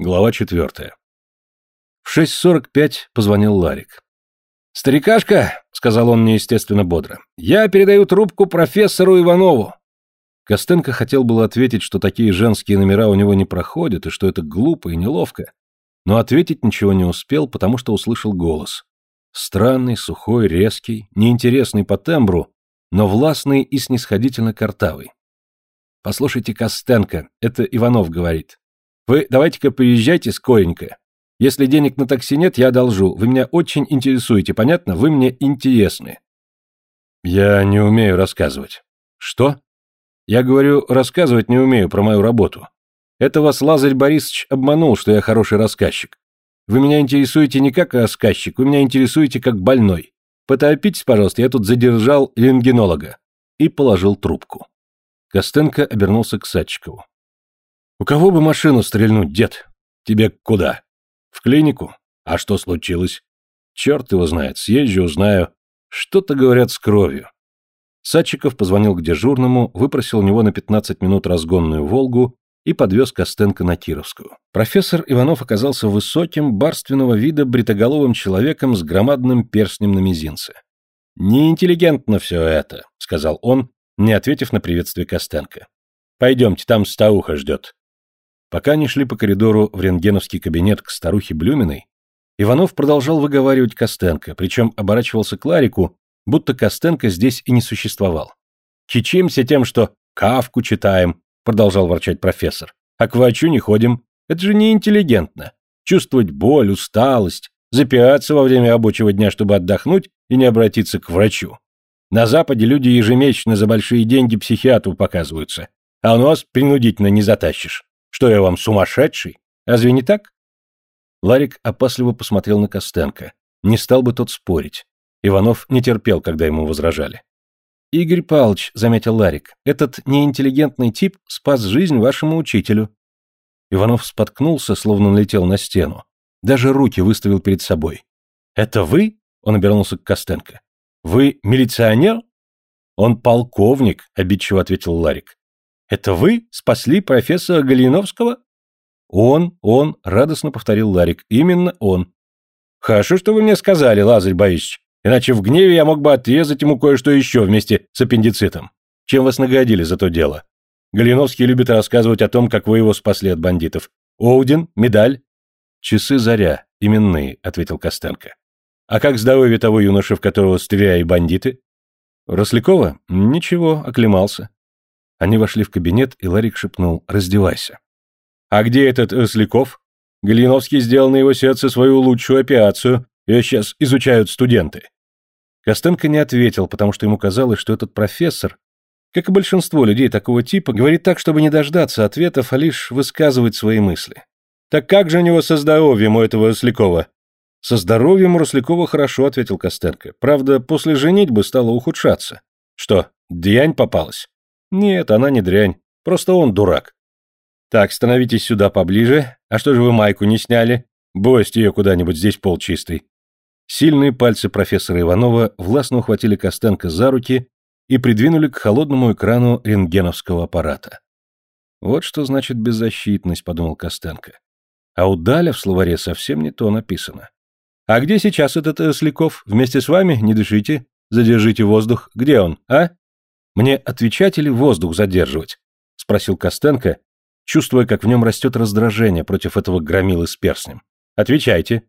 Глава четвертая. В 6.45 позвонил Ларик. «Старикашка», — сказал он неестественно бодро, — «я передаю трубку профессору Иванову». Костенко хотел было ответить, что такие женские номера у него не проходят, и что это глупо и неловко, но ответить ничего не успел, потому что услышал голос. Странный, сухой, резкий, неинтересный по тембру, но властный и снисходительно картавый. «Послушайте, Костенко, это Иванов говорит. Вы давайте-ка приезжайте скоренько. Если денег на такси нет, я одолжу. Вы меня очень интересуете, понятно? Вы мне интересны. Я не умею рассказывать. Что? Я говорю, рассказывать не умею про мою работу. Это вас Лазарь Борисович обманул, что я хороший рассказчик. Вы меня интересуете не как рассказчик, вы меня интересуете как больной. Поторопитесь, пожалуйста, я тут задержал рентгенолога. И положил трубку. Костенко обернулся к Садчикову. «У кого бы машину стрельнуть, дед? Тебе куда? В клинику? А что случилось? Черт его знает, съезжу, узнаю. Что-то говорят с кровью». Садчиков позвонил к дежурному, выпросил у него на 15 минут разгонную «Волгу» и подвез Костенко на Кировскую. Профессор Иванов оказался высоким, барственного вида, бритоголовым человеком с громадным перстнем на мизинце. «Неинтеллигентно все это», — сказал он, не ответив на приветствие Костенко. «Пойдемте, там стауха ждет». Пока они шли по коридору в рентгеновский кабинет к старухе Блюминой, Иванов продолжал выговаривать Костенко, причем оборачивался к Ларику, будто Костенко здесь и не существовал. «Кичимся тем, что кавку читаем», — продолжал ворчать профессор, «а к врачу не ходим. Это же неинтеллигентно. Чувствовать боль, усталость, запираться во время рабочего дня, чтобы отдохнуть и не обратиться к врачу. На Западе люди ежемесячно за большие деньги психиатру показываются, а у нас принудительно не затащишь. Что я вам, сумасшедший? Разве не так? Ларик опасливо посмотрел на Костенко. Не стал бы тот спорить. Иванов не терпел, когда ему возражали. «Игорь Павлович», — заметил Ларик, — «этот неинтеллигентный тип спас жизнь вашему учителю». Иванов споткнулся, словно налетел на стену. Даже руки выставил перед собой. «Это вы?» — он обернулся к Костенко. «Вы милиционер?» «Он полковник», — обидчиво ответил Ларик. Это вы спасли профессора Галиновского? Он, он, радостно повторил Ларик. Именно он. Хорошо, что вы мне сказали, Лазарь Борисович. Иначе в гневе я мог бы отрезать ему кое-что еще вместе с аппендицитом. Чем вас наградили за то дело? Галиновский любит рассказывать о том, как вы его спасли от бандитов. Оудин, медаль. Часы заря, именные, ответил Костенко. А как здоровье того юноши, в которого стреляли бандиты? Рослякова? Ничего, оклемался. Они вошли в кабинет, и Ларик шепнул «Раздевайся». «А где этот Росляков?» Галиновский сделал на его сердце свою лучшую операцию, ее сейчас изучают студенты. Костенко не ответил, потому что ему казалось, что этот профессор, как и большинство людей такого типа, говорит так, чтобы не дождаться ответов, а лишь высказывать свои мысли. «Так как же у него со здоровьем у этого Рослякова?» «Со здоровьем у Рослякова хорошо», — ответил Костенко. «Правда, после женитьбы стало ухудшаться». «Что, дрянь попалась?» Нет, она не дрянь. Просто он дурак. Так, становитесь сюда поближе. А что же вы майку не сняли? Бросьте ее куда-нибудь, здесь пол чистый. Сильные пальцы профессора Иванова властно ухватили Костенко за руки и придвинули к холодному экрану рентгеновского аппарата. Вот что значит беззащитность, подумал Костенко. А у Даля в словаре совсем не то написано. А где сейчас этот Осляков? Вместе с вами? Не дышите. Задержите воздух. Где он, а? Мне отвечать или воздух задерживать? Спросил Костенко, чувствуя, как в нем растет раздражение против этого громилы с перстнем. Отвечайте.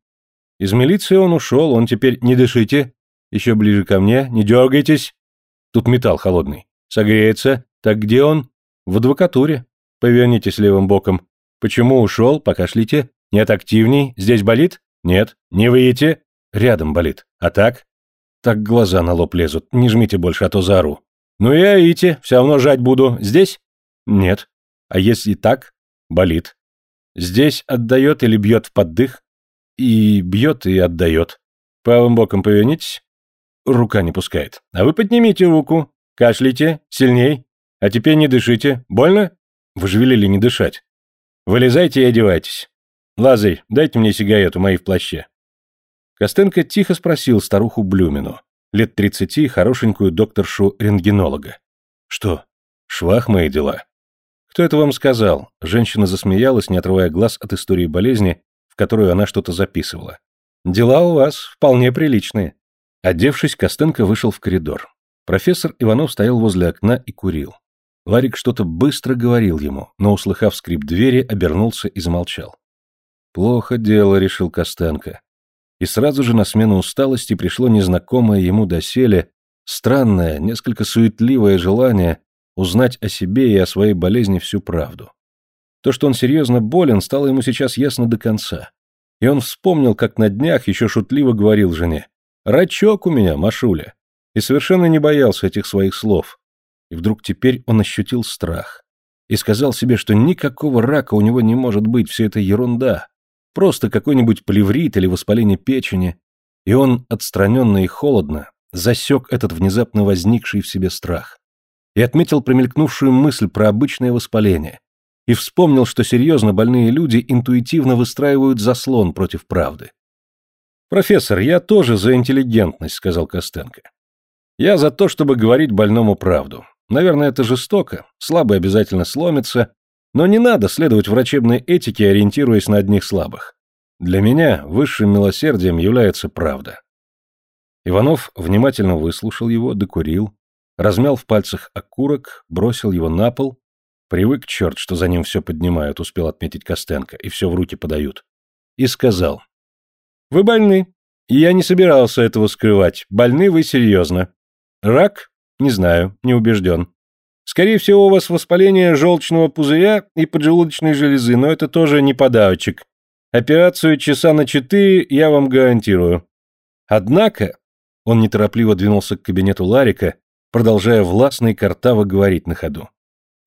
Из милиции он ушел, он теперь не дышите. Еще ближе ко мне, не дергайтесь. Тут металл холодный. Согреется. Так где он? В адвокатуре. Повернитесь левым боком. Почему ушел? Покашлите. Нет, активней. Здесь болит? Нет. Не выйдете? Рядом болит. А так? Так глаза на лоб лезут. Не жмите больше, а то заору. «Ну и аите, все равно жать буду. Здесь?» «Нет. А если так?» «Болит. Здесь отдает или бьет в поддых?» «И бьет, и отдает. Правым боком повернитесь?» Рука не пускает. «А вы поднимите руку. Кашляйте. Сильней. А теперь не дышите. Больно?» «Вы же велели не дышать. Вылезайте и одевайтесь. Лазарь, дайте мне сигарету, мои в плаще». Костенко тихо спросил старуху Блюмину лет тридцати, хорошенькую докторшу-рентгенолога. Что, швах мои дела? Кто это вам сказал? Женщина засмеялась, не отрывая глаз от истории болезни, в которую она что-то записывала. Дела у вас вполне приличные. Одевшись, Костенко вышел в коридор. Профессор Иванов стоял возле окна и курил. Ларик что-то быстро говорил ему, но, услыхав скрип двери, обернулся и замолчал. «Плохо дело», — решил Костенко. И сразу же на смену усталости пришло незнакомое ему доселе, странное, несколько суетливое желание узнать о себе и о своей болезни всю правду. То, что он серьезно болен, стало ему сейчас ясно до конца. И он вспомнил, как на днях еще шутливо говорил жене. «Рачок у меня, Машуля!» И совершенно не боялся этих своих слов. И вдруг теперь он ощутил страх. И сказал себе, что никакого рака у него не может быть, все это ерунда. Просто какой-нибудь плеврит или воспаление печени. И он, отстраненно и холодно, засек этот внезапно возникший в себе страх. И отметил промелькнувшую мысль про обычное воспаление. И вспомнил, что серьезно больные люди интуитивно выстраивают заслон против правды. «Профессор, я тоже за интеллигентность», — сказал Костенко. «Я за то, чтобы говорить больному правду. Наверное, это жестоко, слабый обязательно сломится, но не надо следовать врачебной этике, ориентируясь на одних слабых. Для меня высшим милосердием является правда. Иванов внимательно выслушал его, докурил, размял в пальцах окурок, бросил его на пол, привык черт, что за ним все поднимают, успел отметить Костенко, и все в руки подают, и сказал. «Вы больны, я не собирался этого скрывать, больны вы серьезно. Рак? Не знаю, не убежден. Скорее всего, у вас воспаление желчного пузыря и поджелудочной железы, но это тоже не подавочек. Операцию часа на четыре я вам гарантирую. Однако, он неторопливо двинулся к кабинету Ларика, продолжая властно и картаво говорить на ходу.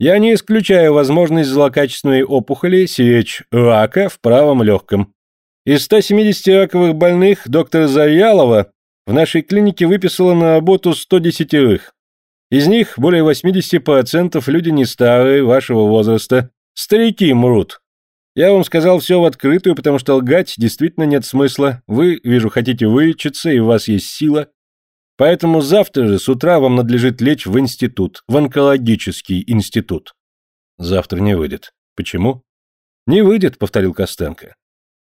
Я не исключаю возможность злокачественной опухоли, сечь рака в правом легком. Из 170 раковых больных доктор Завьялова в нашей клинике выписала на работу 110 их. Из них более 80% люди не старые, вашего возраста. Старики мрут. Я вам сказал все в открытую, потому что лгать действительно нет смысла. Вы, вижу, хотите вылечиться, и у вас есть сила. Поэтому завтра же с утра вам надлежит лечь в институт, в онкологический институт. Завтра не выйдет. Почему? Не выйдет, повторил Костенко.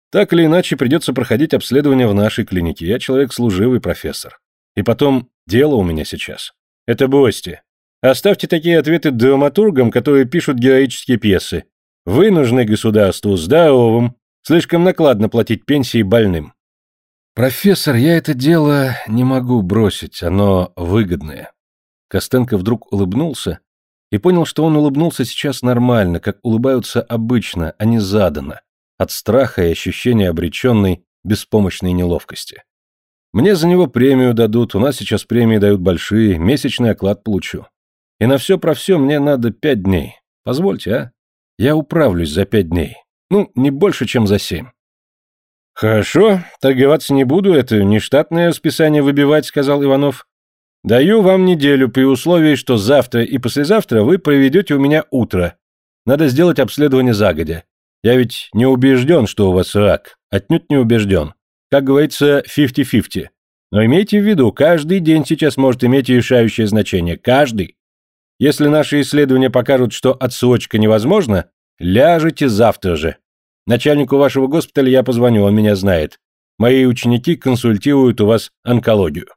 Так или иначе придется проходить обследование в нашей клинике. Я человек служивый, профессор. И потом, дело у меня сейчас. Это Бости. Оставьте такие ответы драматургам, которые пишут героические пьесы. Вы нужны государству здоровым. Слишком накладно платить пенсии больным. Профессор, я это дело не могу бросить, оно выгодное. Костенко вдруг улыбнулся и понял, что он улыбнулся сейчас нормально, как улыбаются обычно, а не заданно, от страха и ощущения обреченной, беспомощной неловкости. Мне за него премию дадут, у нас сейчас премии дают большие, месячный оклад получу. И на все про все мне надо пять дней. Позвольте, а? Я управлюсь за пять дней. Ну, не больше, чем за семь. Хорошо, торговаться не буду, это не штатное расписание выбивать, сказал Иванов. Даю вам неделю при условии, что завтра и послезавтра вы проведете у меня утро. Надо сделать обследование загодя. Я ведь не убежден, что у вас рак. Отнюдь не убежден. Как говорится, 50-50. Но имейте в виду, каждый день сейчас может иметь решающее значение. Каждый. Если наши исследования покажут, что отсрочка невозможна, ляжете завтра же. Начальнику вашего госпиталя я позвоню, он меня знает. Мои ученики консультируют у вас онкологию.